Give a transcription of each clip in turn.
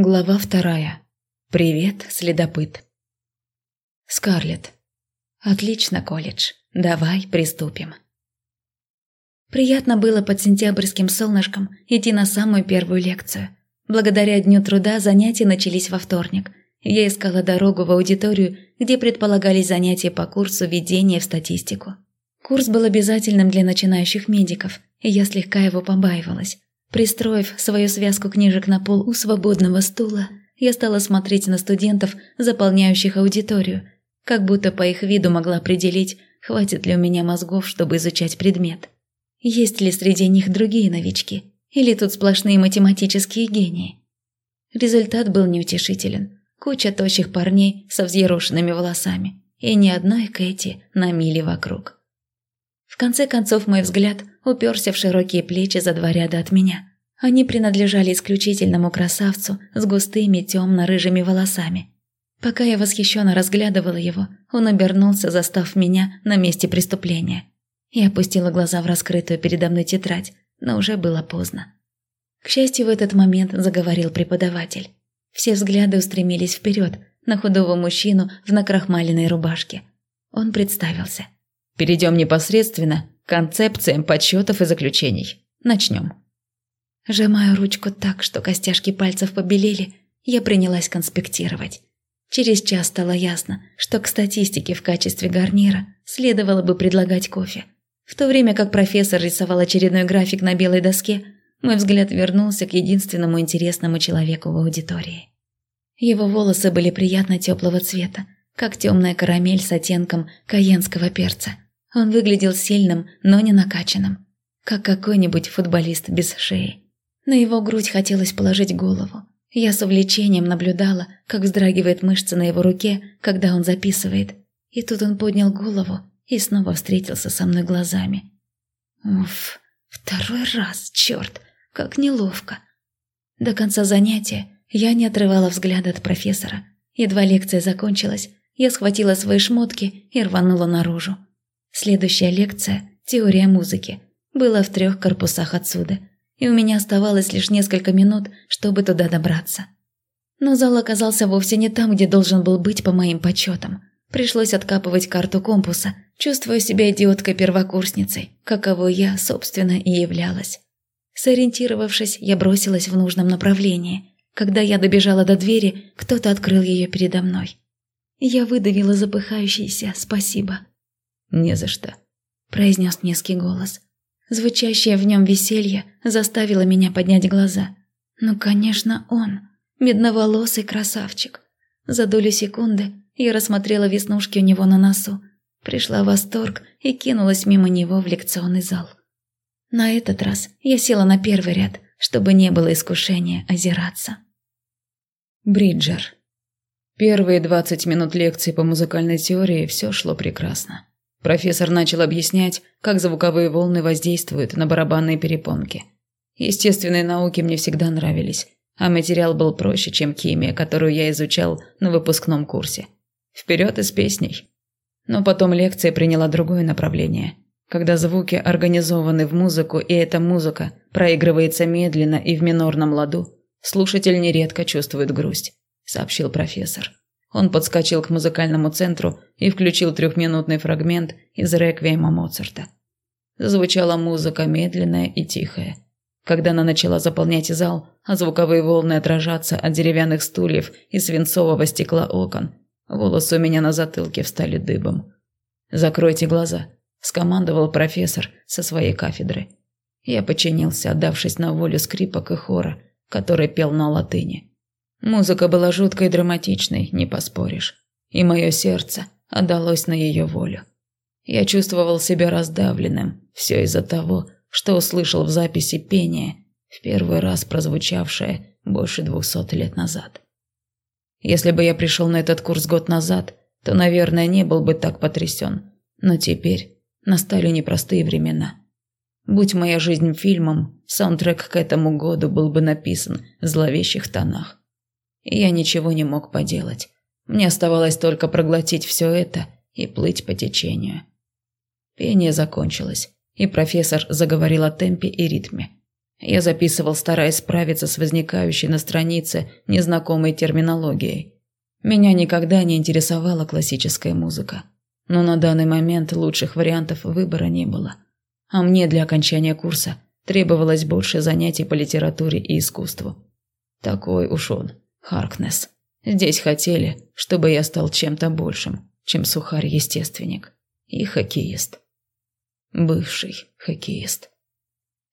Глава вторая. Привет, следопыт. Скарлетт. Отлично, колледж. Давай приступим. Приятно было под сентябрьским солнышком идти на самую первую лекцию. Благодаря Дню труда занятия начались во вторник. Я искала дорогу в аудиторию, где предполагались занятия по курсу введения в статистику. Курс был обязательным для начинающих медиков, и я слегка его побаивалась. Пристроив свою связку книжек на пол у свободного стула, я стала смотреть на студентов, заполняющих аудиторию, как будто по их виду могла определить, хватит ли у меня мозгов, чтобы изучать предмет. Есть ли среди них другие новички? Или тут сплошные математические гении? Результат был неутешителен. Куча тощих парней со взъерошенными волосами и ни одной Кэти на мили вокруг. В конце концов мой взгляд уперся в широкие плечи за два ряда от меня. Они принадлежали исключительному красавцу с густыми темно-рыжими волосами. Пока я восхищенно разглядывала его, он обернулся, застав меня на месте преступления. Я опустила глаза в раскрытую передо мной тетрадь, но уже было поздно. К счастью, в этот момент заговорил преподаватель. Все взгляды устремились вперед на худого мужчину в накрахмаленной рубашке. Он представился. «Перейдем непосредственно концепциям подсчетов и заключений. Начнем. Сжимаю ручку так, что костяшки пальцев побелели, я принялась конспектировать. Через час стало ясно, что к статистике в качестве гарнира следовало бы предлагать кофе. В то время как профессор рисовал очередной график на белой доске, мой взгляд вернулся к единственному интересному человеку в аудитории. Его волосы были приятно теплого цвета, как темная карамель с оттенком каенского перца – он выглядел сильным, но не накачанным, как какой-нибудь футболист без шеи. На его грудь хотелось положить голову. Я с увлечением наблюдала, как вздрагивает мышца на его руке, когда он записывает. И тут он поднял голову и снова встретился со мной глазами. Уф, второй раз, черт, как неловко. До конца занятия я не отрывала взгляда от профессора. Едва лекция закончилась, я схватила свои шмотки и рванула наружу. Следующая лекция «Теория музыки» была в трех корпусах отсюда, и у меня оставалось лишь несколько минут, чтобы туда добраться. Но зал оказался вовсе не там, где должен был быть по моим подсчетам. Пришлось откапывать карту компаса, чувствуя себя идиоткой-первокурсницей, каково я, собственно, и являлась. Сориентировавшись, я бросилась в нужном направлении. Когда я добежала до двери, кто-то открыл ее передо мной. Я выдавила запыхающийся «спасибо». «Не за что», – произнес низкий голос. Звучащее в нем веселье заставило меня поднять глаза. Ну, конечно, он, медноволосый красавчик. За долю секунды я рассмотрела веснушки у него на носу, пришла в восторг и кинулась мимо него в лекционный зал. На этот раз я села на первый ряд, чтобы не было искушения озираться. Бриджер. Первые двадцать минут лекции по музыкальной теории все шло прекрасно. Профессор начал объяснять, как звуковые волны воздействуют на барабанные перепонки. Естественные науки мне всегда нравились, а материал был проще, чем химия, которую я изучал на выпускном курсе. Вперед из песней. Но потом лекция приняла другое направление. Когда звуки организованы в музыку, и эта музыка проигрывается медленно и в минорном ладу, слушатель нередко чувствует грусть, сообщил профессор. Он подскочил к музыкальному центру и включил трехминутный фрагмент из реквиема Моцарта. Звучала музыка медленная и тихая. Когда она начала заполнять зал, а звуковые волны отражаться от деревянных стульев и свинцового стекла окон, волосы у меня на затылке встали дыбом. «Закройте глаза», – скомандовал профессор со своей кафедры. Я подчинился, отдавшись на волю скрипок и хора, который пел на латыни. Музыка была жуткой и драматичной, не поспоришь. И мое сердце отдалось на ее волю. Я чувствовал себя раздавленным, все из-за того, что услышал в записи пение, в первый раз прозвучавшее больше двухсот лет назад. Если бы я пришел на этот курс год назад, то, наверное, не был бы так потрясен. Но теперь настали непростые времена. Будь моя жизнь фильмом, саундтрек к этому году был бы написан в зловещих тонах я ничего не мог поделать. Мне оставалось только проглотить все это и плыть по течению. Пение закончилось, и профессор заговорил о темпе и ритме. Я записывал, стараясь справиться с возникающей на странице незнакомой терминологией. Меня никогда не интересовала классическая музыка. Но на данный момент лучших вариантов выбора не было. А мне для окончания курса требовалось больше занятий по литературе и искусству. Такой уж он, Харкнес. Здесь хотели, чтобы я стал чем-то большим, чем сухарь-естественник и хоккеист. Бывший хоккеист.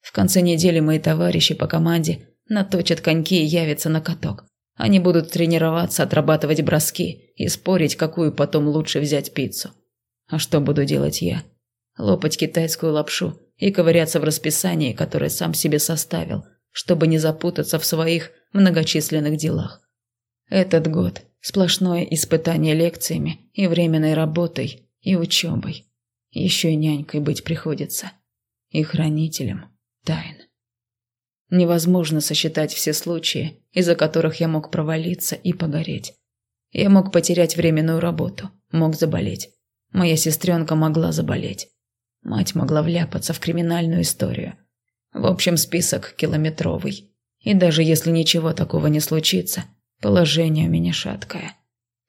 В конце недели мои товарищи по команде наточат коньки и явятся на каток. Они будут тренироваться, отрабатывать броски и спорить, какую потом лучше взять пиццу. А что буду делать я? Лопать китайскую лапшу и ковыряться в расписании, которое сам себе составил, чтобы не запутаться в своих многочисленных делах. Этот год – сплошное испытание лекциями и временной работой, и учебой. Еще и нянькой быть приходится. И хранителем тайн. Невозможно сосчитать все случаи, из-за которых я мог провалиться и погореть. Я мог потерять временную работу, мог заболеть. Моя сестренка могла заболеть. Мать могла вляпаться в криминальную историю. В общем, список километровый. И даже если ничего такого не случится, положение у меня шаткое.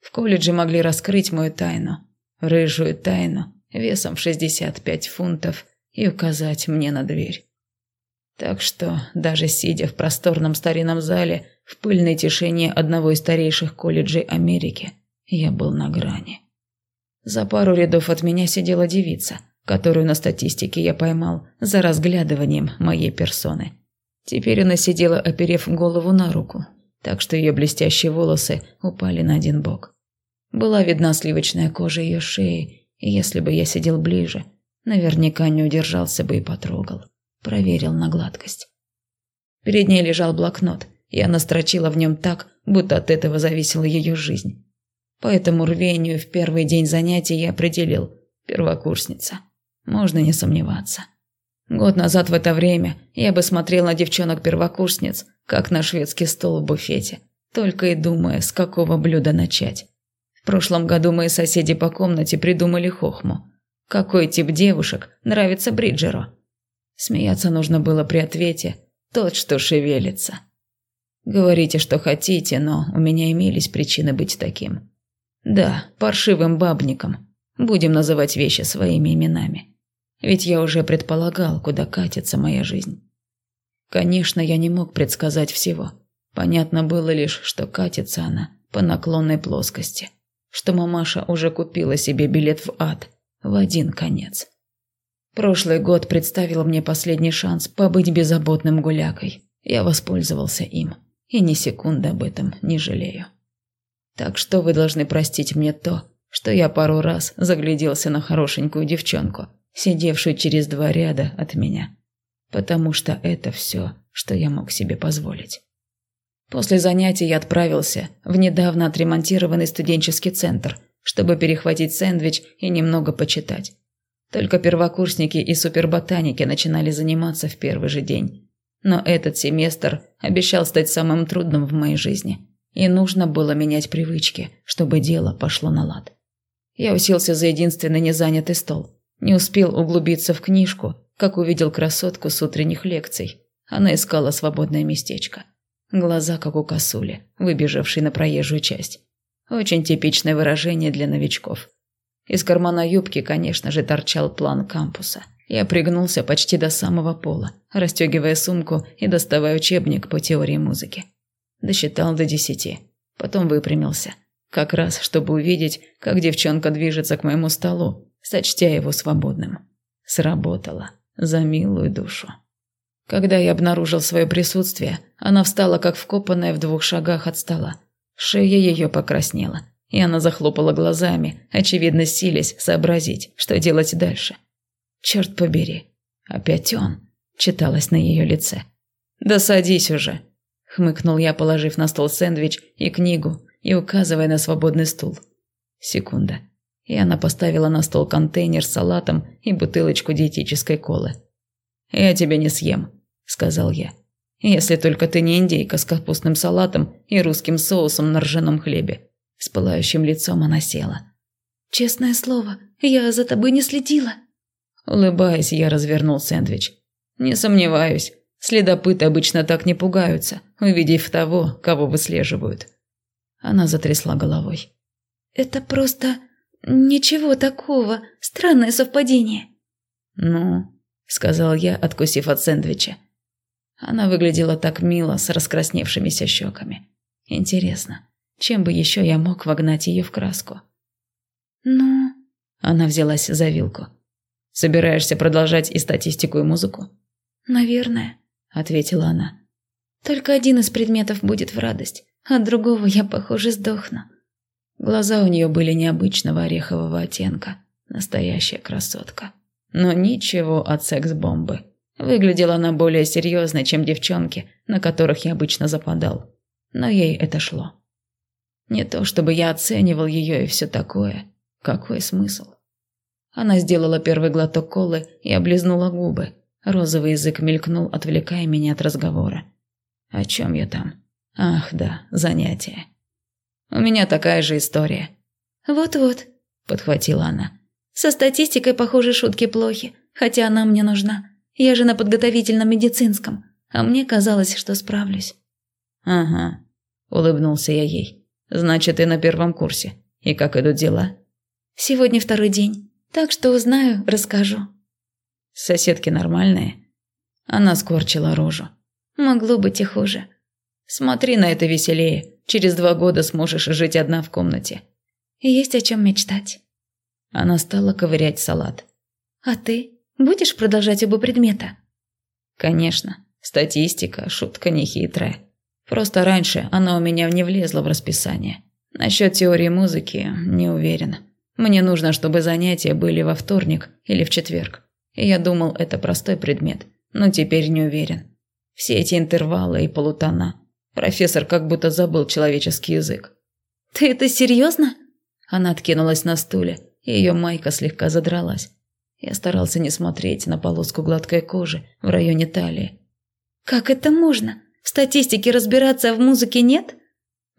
В колледже могли раскрыть мою тайну, рыжую тайну, весом в 65 фунтов, и указать мне на дверь. Так что, даже сидя в просторном старинном зале, в пыльной тишине одного из старейших колледжей Америки, я был на грани. За пару рядов от меня сидела девица, которую на статистике я поймал за разглядыванием моей персоны. Теперь она сидела, оперев голову на руку, так что ее блестящие волосы упали на один бок. Была видна сливочная кожа ее шеи, и если бы я сидел ближе, наверняка не удержался бы и потрогал проверил на гладкость. Перед ней лежал блокнот, и она строчила в нем так, будто от этого зависела ее жизнь. По этому рвению в первый день занятий я определил – первокурсница. Можно не сомневаться. Год назад в это время я бы смотрел на девчонок-первокурсниц, как на шведский стол в буфете, только и думая, с какого блюда начать. В прошлом году мои соседи по комнате придумали хохму. Какой тип девушек нравится Бриджеру? Смеяться нужно было при ответе «тот, что шевелится». Говорите, что хотите, но у меня имелись причины быть таким. Да, паршивым бабником. Будем называть вещи своими именами. Ведь я уже предполагал, куда катится моя жизнь. Конечно, я не мог предсказать всего. Понятно было лишь, что катится она по наклонной плоскости. Что мамаша уже купила себе билет в ад в один конец. Прошлый год представил мне последний шанс побыть беззаботным гулякой. Я воспользовался им. И ни секунды об этом не жалею. Так что вы должны простить мне то, что я пару раз загляделся на хорошенькую девчонку, сидевшую через два ряда от меня. Потому что это все, что я мог себе позволить. После занятий я отправился в недавно отремонтированный студенческий центр, чтобы перехватить сэндвич и немного почитать. Только первокурсники и суперботаники начинали заниматься в первый же день. Но этот семестр обещал стать самым трудным в моей жизни. И нужно было менять привычки, чтобы дело пошло на лад. Я уселся за единственный незанятый стол. Не успел углубиться в книжку, как увидел красотку с утренних лекций. Она искала свободное местечко. Глаза, как у косули, выбежавшей на проезжую часть. Очень типичное выражение для новичков. Из кармана юбки, конечно же, торчал план кампуса. Я пригнулся почти до самого пола, расстегивая сумку и доставая учебник по теории музыки. Досчитал до десяти. Потом выпрямился. Как раз, чтобы увидеть, как девчонка движется к моему столу, сочтя его свободным. Сработало. За милую душу. Когда я обнаружил свое присутствие, она встала как вкопанная в двух шагах от стола. Шея ее покраснела, и она захлопала глазами, очевидно силясь сообразить, что делать дальше. «Черт побери, опять он», – читалось на ее лице. «Да садись уже», – хмыкнул я, положив на стол сэндвич и книгу и указывая на свободный стул. Секунда. И она поставила на стол контейнер с салатом и бутылочку диетической колы. «Я тебя не съем», – сказал я. «Если только ты не индейка с капустным салатом и русским соусом на ржаном хлебе. С пылающим лицом она села. «Честное слово, я за тобой не следила». Улыбаясь, я развернул сэндвич. «Не сомневаюсь. Следопыты обычно так не пугаются, увидев того, кого выслеживают. Она затрясла головой. «Это просто... ничего такого. Странное совпадение». «Ну», — сказал я, откусив от сэндвича. Она выглядела так мило, с раскрасневшимися щеками. Интересно, чем бы еще я мог вогнать ее в краску? «Ну...» Она взялась за вилку. «Собираешься продолжать и статистику, и музыку?» «Наверное», — ответила она. «Только один из предметов будет в радость, от другого я, похоже, сдохну». Глаза у нее были необычного орехового оттенка. Настоящая красотка. Но ничего от секс-бомбы. Выглядела она более серьезной, чем девчонки, на которых я обычно западал. Но ей это шло. Не то чтобы я оценивал ее и все такое. Какой смысл? Она сделала первый глоток колы и облизнула губы. Розовый язык мелькнул, отвлекая меня от разговора. О чем я там? Ах, да, занятие. У меня такая же история. Вот-вот, подхватила она. Со статистикой, похоже, шутки плохи, хотя она мне нужна. Я же на подготовительном медицинском, а мне казалось, что справлюсь. Ага, улыбнулся я ей. Значит, ты на первом курсе. И как идут дела? Сегодня второй день, так что узнаю, расскажу. Соседки нормальные? Она скорчила рожу. Могло быть и хуже. Смотри на это веселее. Через два года сможешь жить одна в комнате. Есть о чем мечтать. Она стала ковырять салат. А ты будешь продолжать оба предмета? Конечно. Статистика, шутка нехитрая. Просто раньше она у меня не влезла в расписание. Насчет теории музыки не уверен. Мне нужно, чтобы занятия были во вторник или в четверг. И я думал, это простой предмет, но теперь не уверен. Все эти интервалы и полутона. Профессор как будто забыл человеческий язык. «Ты это серьезно?» Она откинулась на стуле, и ее майка слегка задралась. Я старался не смотреть на полоску гладкой кожи в районе талии. «Как это можно? В статистике разбираться, а в музыке нет?»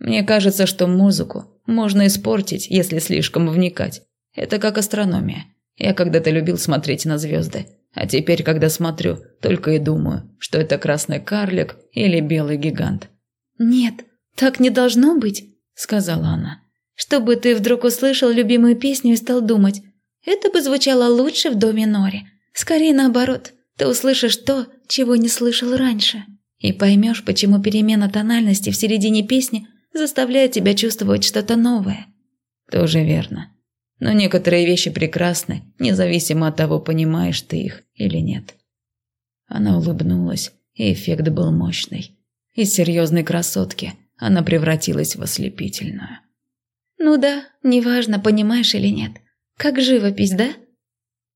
«Мне кажется, что музыку можно испортить, если слишком вникать. Это как астрономия. Я когда-то любил смотреть на звезды, а теперь, когда смотрю, только и думаю, что это красный карлик или белый гигант». «Нет, так не должно быть», — сказала она. «Чтобы ты вдруг услышал любимую песню и стал думать, это бы звучало лучше в доме Нори. Скорее наоборот, ты услышишь то, чего не слышал раньше, и поймешь, почему перемена тональности в середине песни заставляет тебя чувствовать что-то новое». «Тоже верно», но некоторые вещи прекрасны, независимо от того, понимаешь ты их или нет. Она улыбнулась, и эффект был мощный. Из серьезной красотки она превратилась в ослепительную. «Ну да, неважно, понимаешь или нет. Как живопись, да?»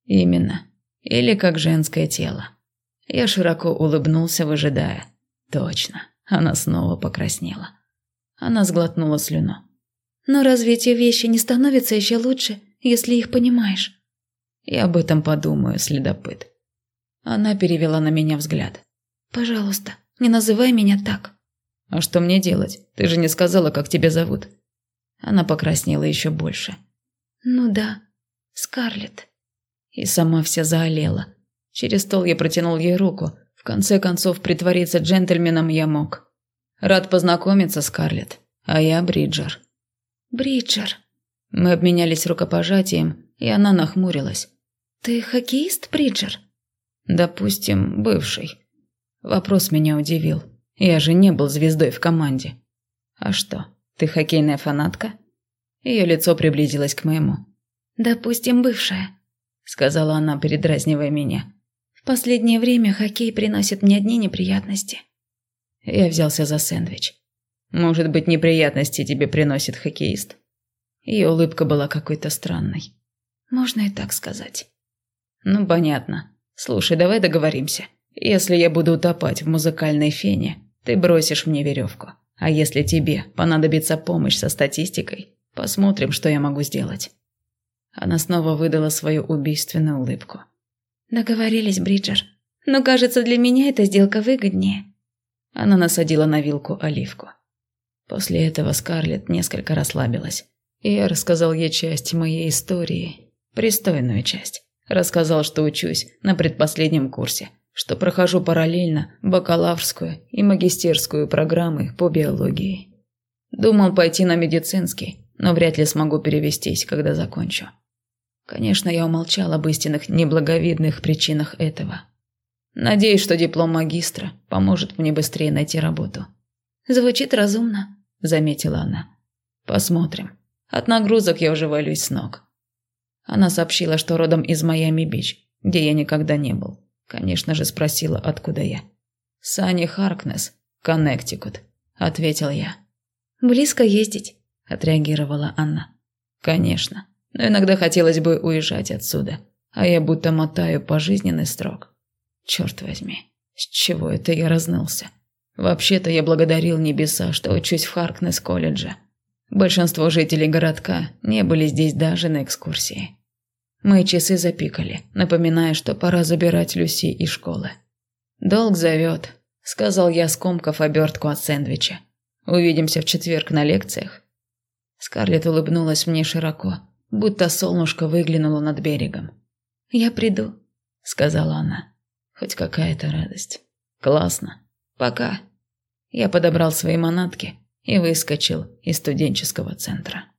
«Именно. Или как женское тело». Я широко улыбнулся, выжидая. «Точно». Она снова покраснела. Она сглотнула слюну. Но разве эти вещи не становятся еще лучше, если их понимаешь? Я об этом подумаю, следопыт. Она перевела на меня взгляд. Пожалуйста, не называй меня так. А что мне делать? Ты же не сказала, как тебя зовут. Она покраснела еще больше. Ну да, Скарлетт. И сама вся заолела. Через стол я протянул ей руку. В конце концов, притвориться джентльменом я мог. Рад познакомиться, Скарлетт. А я Бриджер. Бриджер. Мы обменялись рукопожатием, и она нахмурилась. Ты хоккеист, Бриджер? Допустим, бывший. Вопрос меня удивил. Я же не был звездой в команде. А что, ты хоккейная фанатка? Ее лицо приблизилось к моему. Допустим, бывшая, сказала она, передразнивая меня. В последнее время хоккей приносит мне одни неприятности. Я взялся за сэндвич. Может быть, неприятности тебе приносит хоккеист. Ее улыбка была какой-то странной. Можно и так сказать. Ну, понятно. Слушай, давай договоримся. Если я буду утопать в музыкальной фене, ты бросишь мне веревку. А если тебе понадобится помощь со статистикой, посмотрим, что я могу сделать. Она снова выдала свою убийственную улыбку. Договорились, Бриджер. Но, кажется, для меня эта сделка выгоднее. Она насадила на вилку оливку. После этого Скарлетт несколько расслабилась. И я рассказал ей часть моей истории, пристойную часть. Рассказал, что учусь на предпоследнем курсе, что прохожу параллельно бакалаврскую и магистерскую программы по биологии. Думал пойти на медицинский, но вряд ли смогу перевестись, когда закончу. Конечно, я умолчал об истинных неблаговидных причинах этого. Надеюсь, что диплом магистра поможет мне быстрее найти работу. Звучит разумно, заметила она. Посмотрим. От нагрузок я уже валюсь с ног. Она сообщила, что родом из Майами-Бич, где я никогда не был. Конечно же, спросила, откуда я. «Санни Харкнес, Коннектикут», – ответил я. «Близко ездить», – отреагировала Анна. «Конечно, но иногда хотелось бы уезжать отсюда, а я будто мотаю пожизненный срок. Черт возьми, с чего это я разнылся? Вообще-то я благодарил небеса, что учусь в Харкнес-колледже. Большинство жителей городка не были здесь даже на экскурсии. Мои часы запикали, напоминая, что пора забирать Люси из школы. «Долг зовет», – сказал я, скомкав обертку от сэндвича. «Увидимся в четверг на лекциях». Скарлетт улыбнулась мне широко, будто солнышко выглянуло над берегом. «Я приду», – сказала она. «Хоть какая-то радость. Классно. Пока». Я подобрал свои манатки и выскочил из студенческого центра.